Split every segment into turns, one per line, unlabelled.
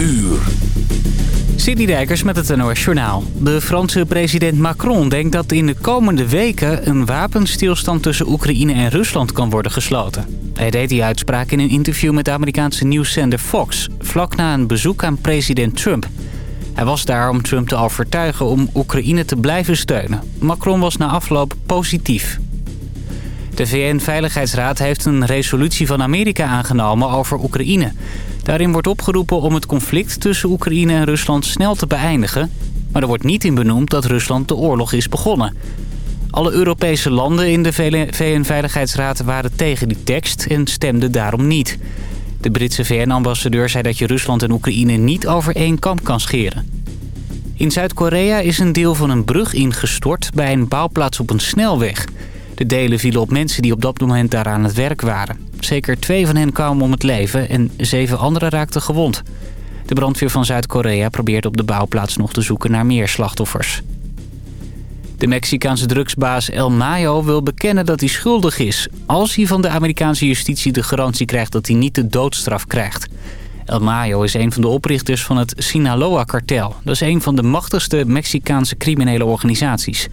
uur.
City Dijkers met het NOS Journaal. De Franse president Macron denkt dat in de komende weken... een wapenstilstand tussen Oekraïne en Rusland kan worden gesloten. Hij deed die uitspraak in een interview met de Amerikaanse nieuwszender Fox... vlak na een bezoek aan president Trump. Hij was daar om Trump te overtuigen om Oekraïne te blijven steunen. Macron was na afloop positief. De VN-veiligheidsraad heeft een resolutie van Amerika aangenomen over Oekraïne. Daarin wordt opgeroepen om het conflict tussen Oekraïne en Rusland snel te beëindigen. Maar er wordt niet in benoemd dat Rusland de oorlog is begonnen. Alle Europese landen in de VN-veiligheidsraad waren tegen die tekst en stemden daarom niet. De Britse VN-ambassadeur zei dat je Rusland en Oekraïne niet over één kamp kan scheren. In Zuid-Korea is een deel van een brug ingestort bij een bouwplaats op een snelweg. De delen vielen op mensen die op dat moment daar aan het werk waren. Zeker twee van hen kwamen om het leven en zeven anderen raakten gewond. De brandweer van Zuid-Korea probeert op de bouwplaats nog te zoeken naar meer slachtoffers. De Mexicaanse drugsbaas El Mayo wil bekennen dat hij schuldig is... als hij van de Amerikaanse justitie de garantie krijgt dat hij niet de doodstraf krijgt. El Mayo is een van de oprichters van het Sinaloa-kartel. Dat is een van de machtigste Mexicaanse criminele organisaties.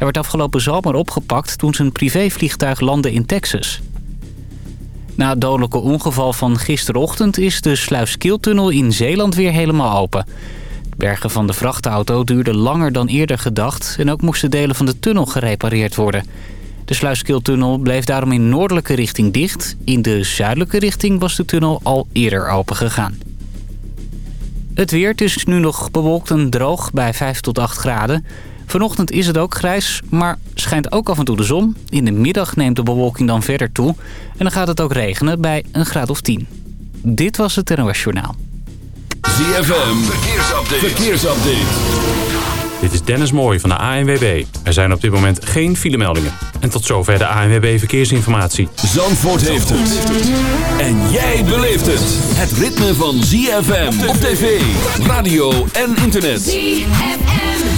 Hij werd afgelopen zomer opgepakt toen zijn privévliegtuig landde in Texas. Na het dodelijke ongeval van gisterochtend is de Sluiskiltunnel in Zeeland weer helemaal open. Het bergen van de vrachtauto duurde langer dan eerder gedacht... en ook moesten delen van de tunnel gerepareerd worden. De Sluiskiltunnel bleef daarom in noordelijke richting dicht. In de zuidelijke richting was de tunnel al eerder open gegaan. Het weer, is nu nog bewolkt en droog bij 5 tot 8 graden. Vanochtend is het ook grijs, maar schijnt ook af en toe de zon. In de middag neemt de bewolking dan verder toe. En dan gaat het ook regenen bij een graad of 10. Dit was het NOS Journaal.
ZFM, verkeersupdate. verkeersupdate.
Dit is Dennis Mooij van de ANWB. Er zijn op dit moment geen filemeldingen. En tot zover de ANWB Verkeersinformatie.
Zandvoort heeft het. En jij beleeft het. Het ritme van ZFM op tv, radio en internet. ZFM.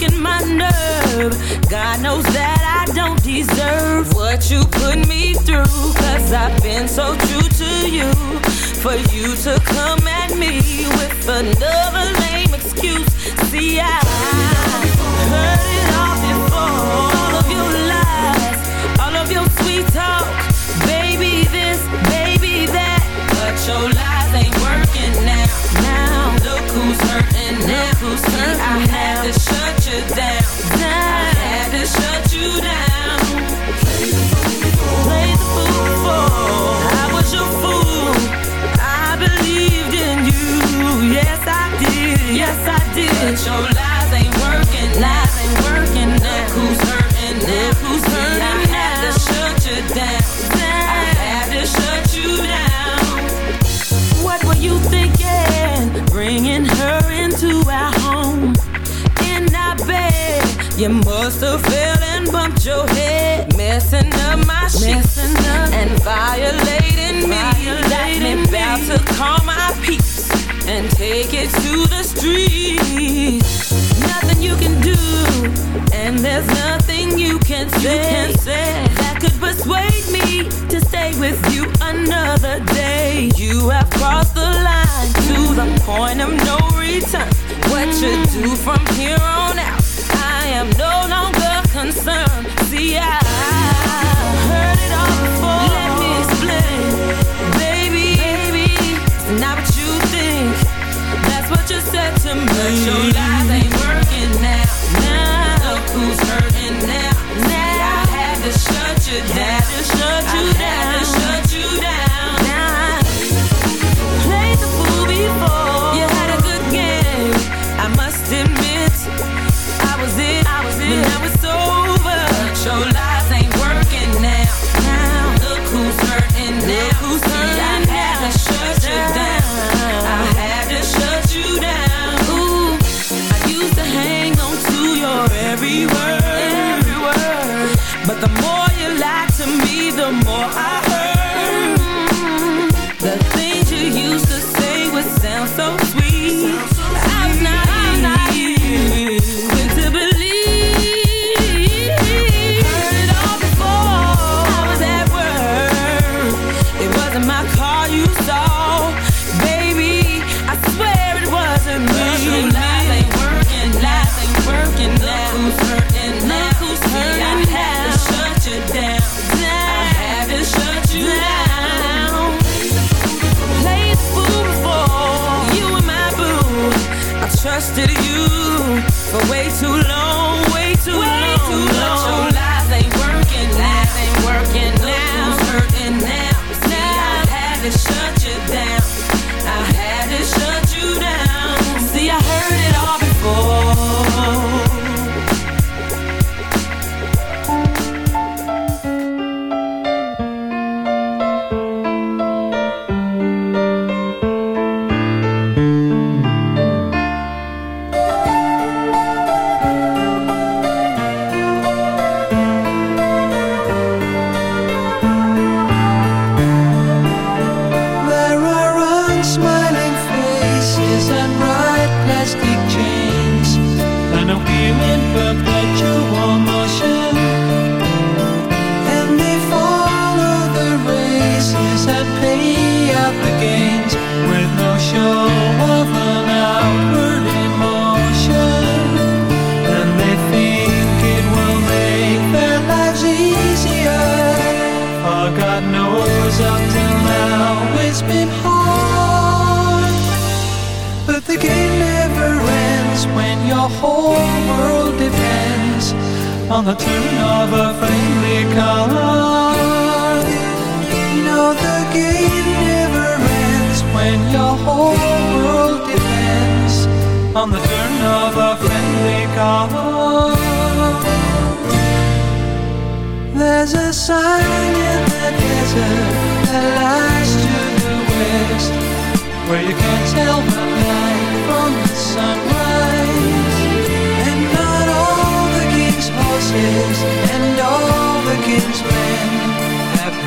Working my nerve. God knows that I don't deserve what you put me through. Cause I've been so true to you. For you to come at me with another lame excuse. See, I heard it all before. All of your lies, all of your sweet talk. Who's hurting now. Who's hurting See, I had to shut you down. down. I had to shut you down. Play the fool before. I was your fool. I believed in you. Yes, I did. Yes, I did. But your lies Bringing her into our home. In our bed. You must have fell and bumped your head. Messing up my sheets. And violating me. Got me about to call my peace. And take it to the streets. You can do. And there's nothing you can say, that could persuade me to stay with you another day. You have crossed the line to the point of no return. What you do from here on out, I am no longer concerned. See, I heard it all before. Let me explain, baby. baby it's not what you think. That's what you said to me. But your lies ain't who's now. Now I had to shut you down. I. Had to shut you down.
Trusted you for way too long, way too way long. Too long. But your lies ain't working now. Ain't working now. Hurting now? I had to shut you down.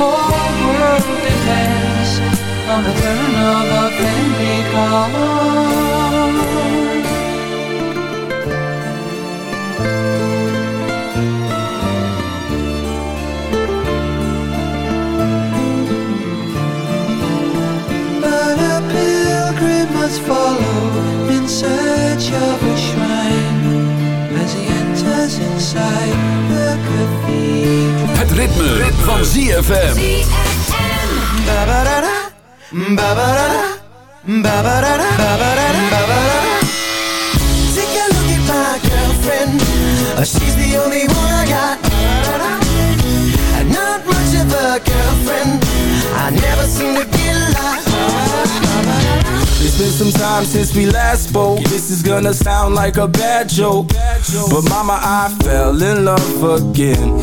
whole world depends On the turn of a friendly card But a pilgrim must follow in search of a shrine as he enters inside the cathedral.
Het ritme, ritme. van ZFM.
Take a look at my girlfriend. Uh, she's the only one I got. And not much of a girlfriend. I never seem to get lost.
It's been some time since we last spoke. This is gonna sound like a bad joke. But mama, I fell in love again.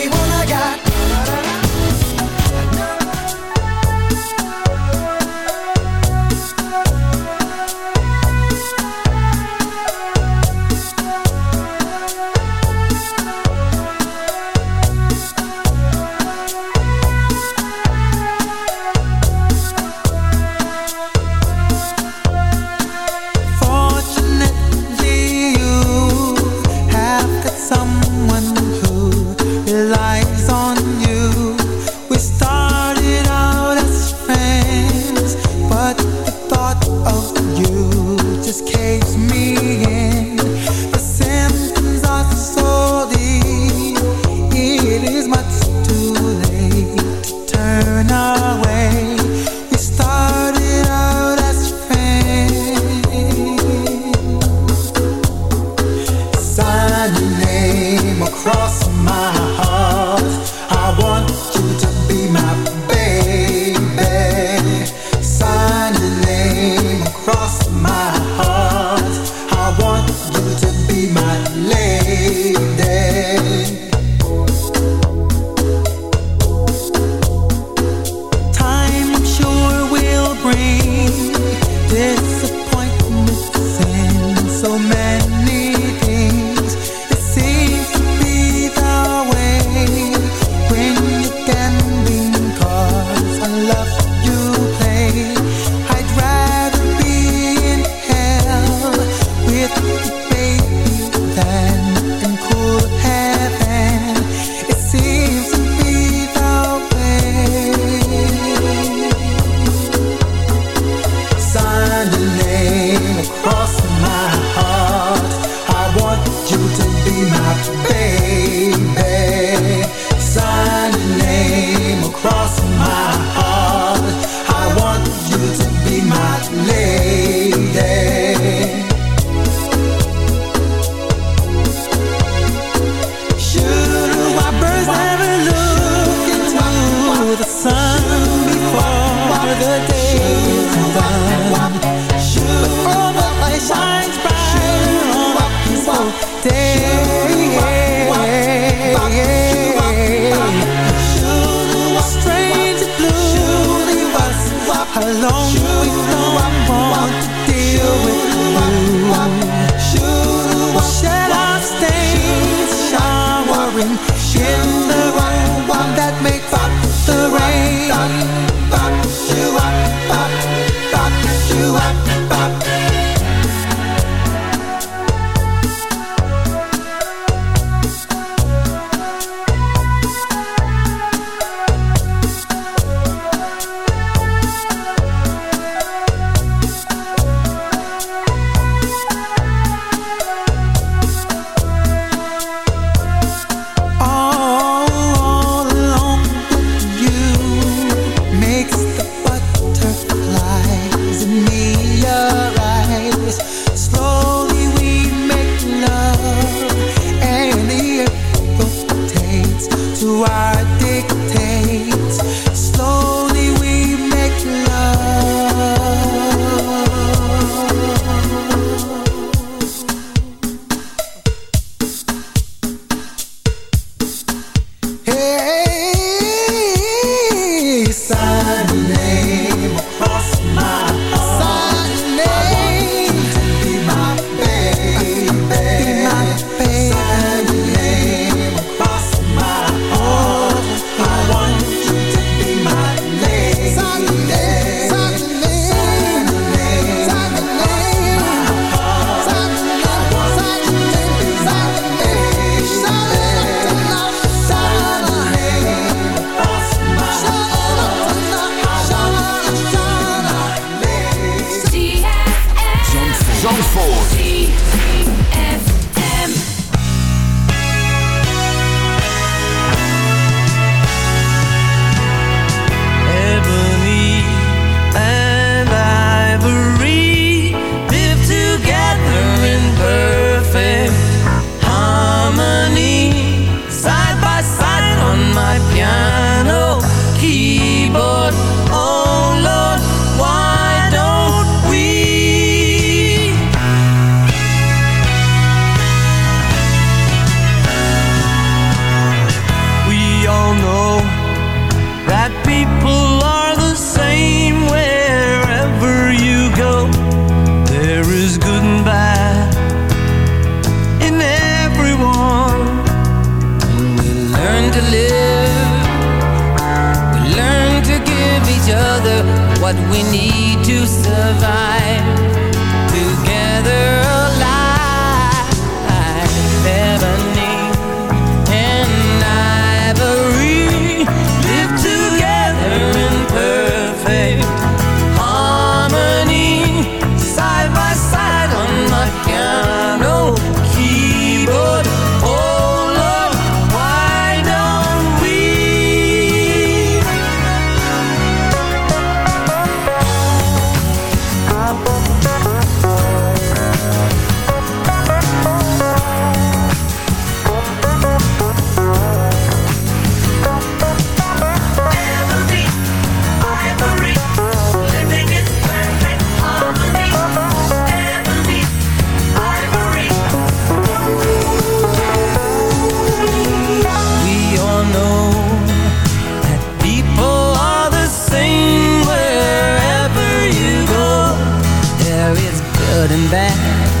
and
back.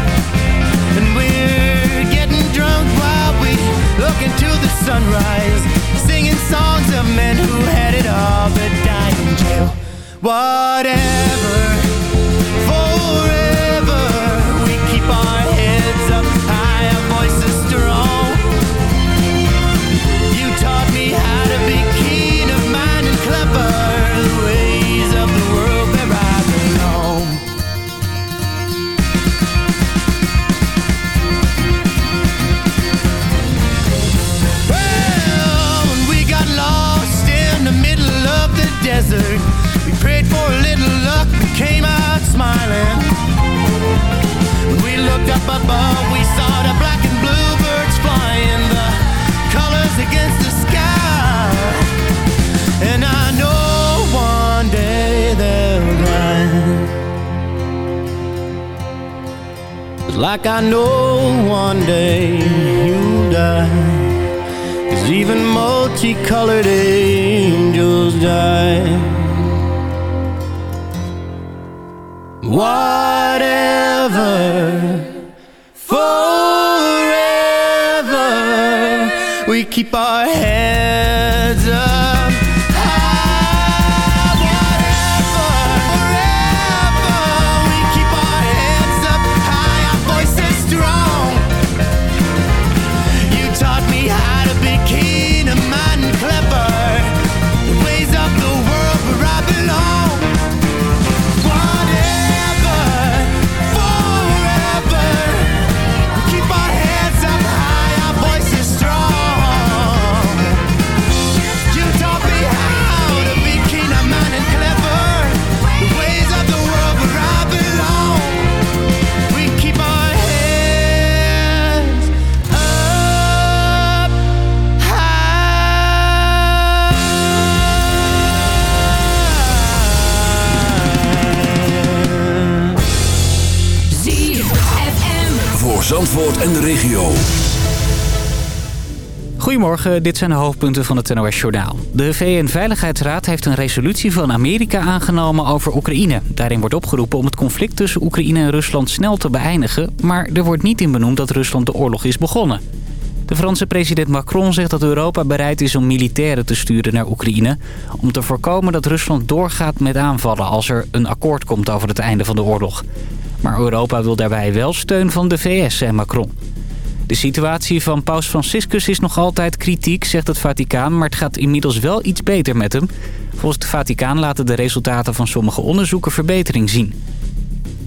En de regio.
Goedemorgen, dit zijn de hoofdpunten van het NOS Journaal. De VN-veiligheidsraad heeft een resolutie van Amerika aangenomen over Oekraïne. Daarin wordt opgeroepen om het conflict tussen Oekraïne en Rusland snel te beëindigen... maar er wordt niet in benoemd dat Rusland de oorlog is begonnen. De Franse president Macron zegt dat Europa bereid is om militairen te sturen naar Oekraïne... om te voorkomen dat Rusland doorgaat met aanvallen als er een akkoord komt over het einde van de oorlog. Maar Europa wil daarbij wel steun van de VS, zei Macron. De situatie van paus Franciscus is nog altijd kritiek, zegt het Vaticaan... maar het gaat inmiddels wel iets beter met hem. Volgens het Vaticaan laten de resultaten van sommige onderzoeken verbetering zien.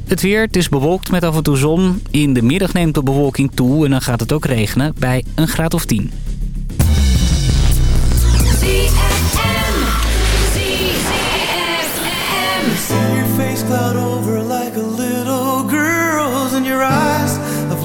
Het weer, het is bewolkt met af en toe zon. In de middag neemt de bewolking toe en dan gaat het ook regenen bij een graad of 10.
See your face cloud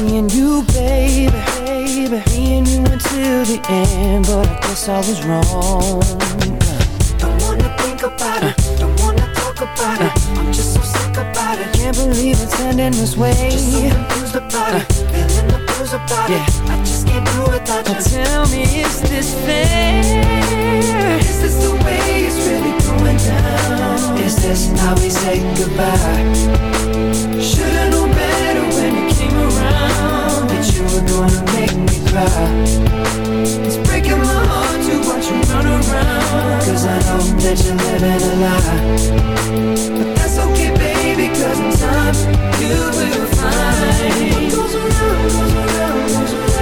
Me
and
you, baby, baby. Me and you until the end, but I guess I was wrong. Don't wanna think about it, don't wanna talk about it. I'm just so sick about it. Can't believe it's ending this way. Just so confused about it, feeling the blues about it. I just can't do it without you. Tell me, is this fair? Is this the way it's really going down? Is this how we say goodbye? Should've known better when you came That you were gonna make me cry. It's breaking my heart to watch you run around Cause I know that you're living a lie. But that's okay baby cause in time you will find. What goes around, goes around, goes around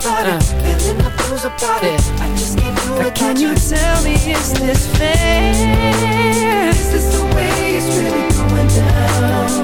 Just so confused about it, feeling the blues about it. I just can't do it. Can you tell me, is this fair? Is this the way it's really going down?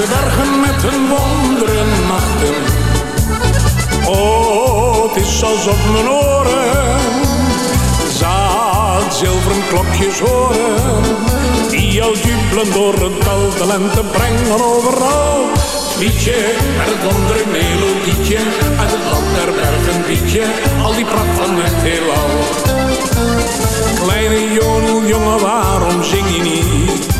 De bergen met hun wonderen nachten. Oh, het is alsof mijn oren zaad zilveren klokjes horen. Die al jubelen door het dal de lente brengen overal. Liedje, met het wondere melodietje, uit het land der bergen liedje, al die pracht van het heelal. Kleine jodeljongen, waarom zing je niet?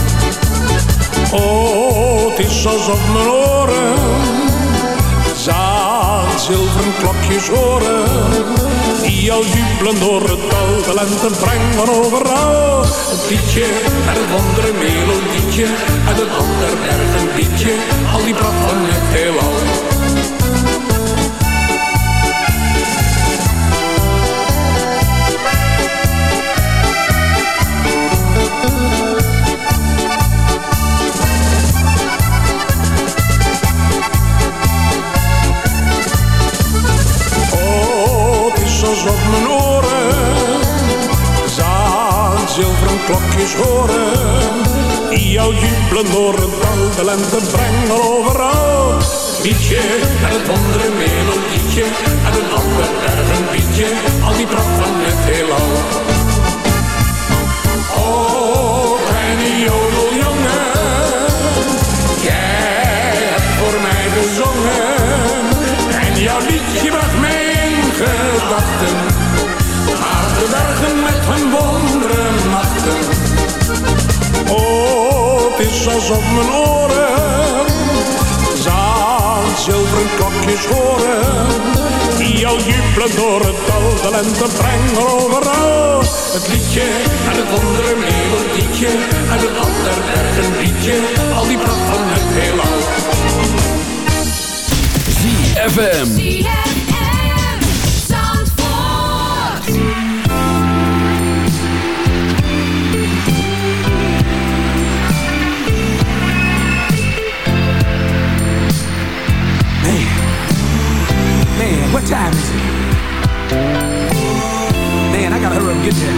Oh, het is alsof mijn oren zaad zilveren klokjes horen. Die al jubelen door het dal, de lente brengt van overal. Het liedje met het wondere melodietje, uit het ander bergen liedje, al die pracht van het heelal. Zilveren klokjes horen. Die jou jubelen door het dal, de lente brengen overal. Liedje met het wondere melodietje, en een ander bergen liedje, al die pracht van het heelal. Is alsof mijn oren zaad zilveren klokjes horen. Die al jubelen door het dal, de lente brengt overal. Het liedje en het andere melodietje, en het ander berg een liedje, al die pracht van het heelal.
ZFM.
Time is it? Man, I gotta hurry up and get there.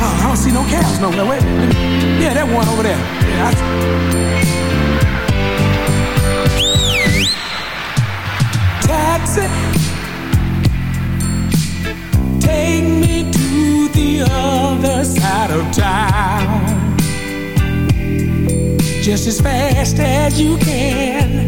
Oh, I don't see no cabs no more. Wait, yeah, that one over there. Yeah, I... Taxi, take me to the other side of town just as fast as you can.